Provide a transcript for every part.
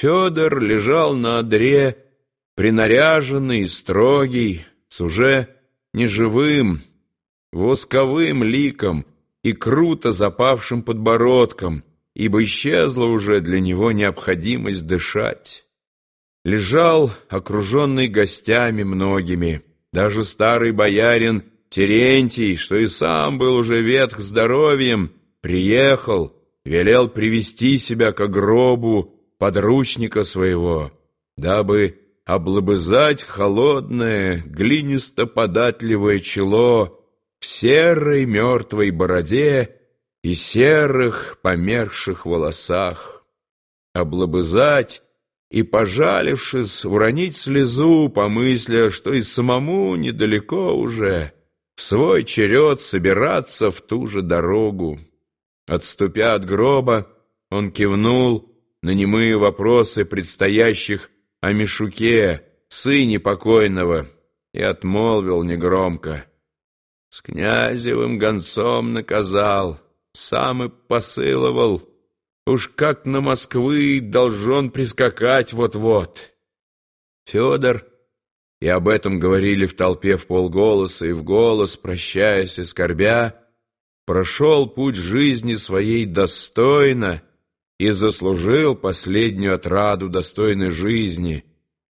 Федор лежал на одре, принаряженный и строгий, с уже неживым, восковым ликом и круто запавшим подбородком, ибо исчезла уже для него необходимость дышать. Лежал, окруженный гостями многими, даже старый боярин Терентий, что и сам был уже ветх здоровьем, приехал, велел привести себя к гробу подручника своего, дабы облобызать холодное, глинисто-податливое чело в серой мертвой бороде и серых померших волосах, облобызать и, пожалившись, уронить слезу, помысля, что и самому недалеко уже в свой черед собираться в ту же дорогу. Отступя от гроба, он кивнул на немые вопросы предстоящих о Мишуке, сыне покойного, и отмолвил негромко. С князевым гонцом наказал, сам и посыловал. Уж как на Москвы должен прискакать вот-вот. Федор, и об этом говорили в толпе в полголоса и в голос, прощаясь и скорбя, прошел путь жизни своей достойно и заслужил последнюю отраду достойной жизни,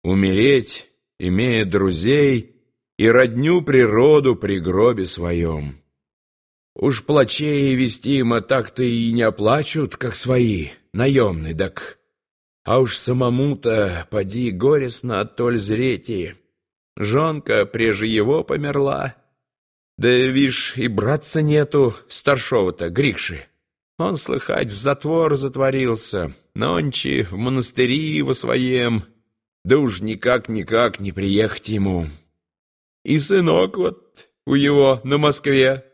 умереть, имея друзей и родню природу при гробе своем. Уж плачей вестимо так-то и не оплачут, как свои, наемный, так. А уж самому-то, поди, горестно оттоль зрети. Жонка преже его померла. Да, вишь, и братца нету, старшего-то, Грикши. Он, слыхать, в затвор затворился, нонче в монастыри во своем, да уж никак-никак не приехать ему. И сынок вот у его на Москве.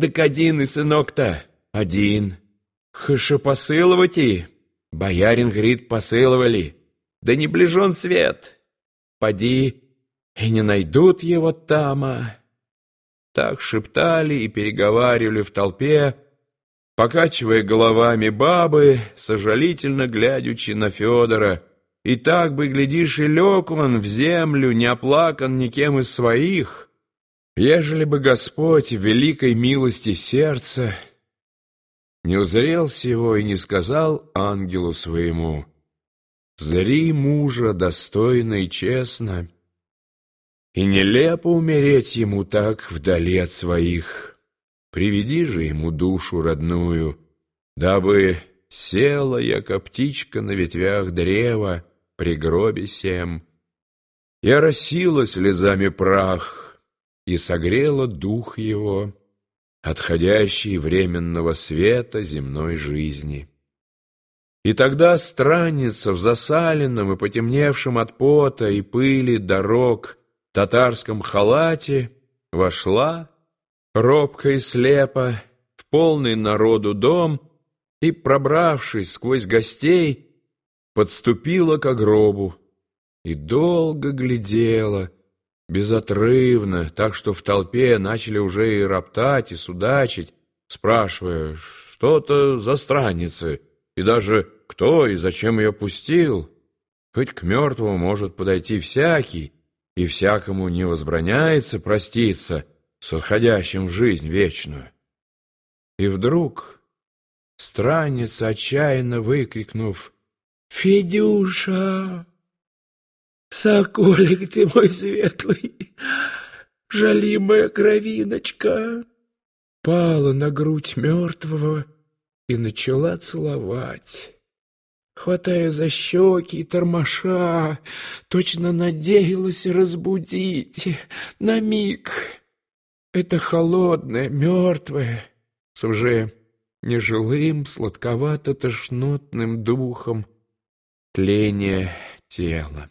Так один и сынок-то один. Хэша посыловати, боярин, говорит, посыловали, да не ближен свет. Поди, и не найдут его тама. Так шептали и переговаривали в толпе, покачивая головами бабы, сожалительно глядячи на Федора, и так бы, глядишь, и лег он в землю, не оплакан никем из своих, ежели бы Господь в великой милости сердца не узрел сего и не сказал ангелу своему, «Зри мужа достойно и честно, и нелепо умереть ему так вдали от своих». Приведи же ему душу родную, дабы села яко птичка на ветвях древа при гробе сем. И оросила слезами прах, и согрела дух его, отходящий временного света земной жизни. И тогда странница в засаленном и потемневшем от пота и пыли дорог татарском халате вошла, робко и слепо, в полный народу дом, и, пробравшись сквозь гостей, подступила к гробу и долго глядела, безотрывно, так что в толпе начали уже и роптать, и судачить, спрашивая, что-то за странницы, и даже кто и зачем ее пустил. Хоть к мертвому может подойти всякий, и всякому не возбраняется проститься — с уходящим в жизнь вечную. И вдруг, странница, отчаянно выкрикнув «Федюша! Соколик ты мой светлый, жалимая кровиночка!» пала на грудь мертвого и начала целовать хватая за щеки и тормоша, точно надеялась разбудить на миг это холодное, мертвое, с уже нежилым, сладковато-тошнотным духом тление тела.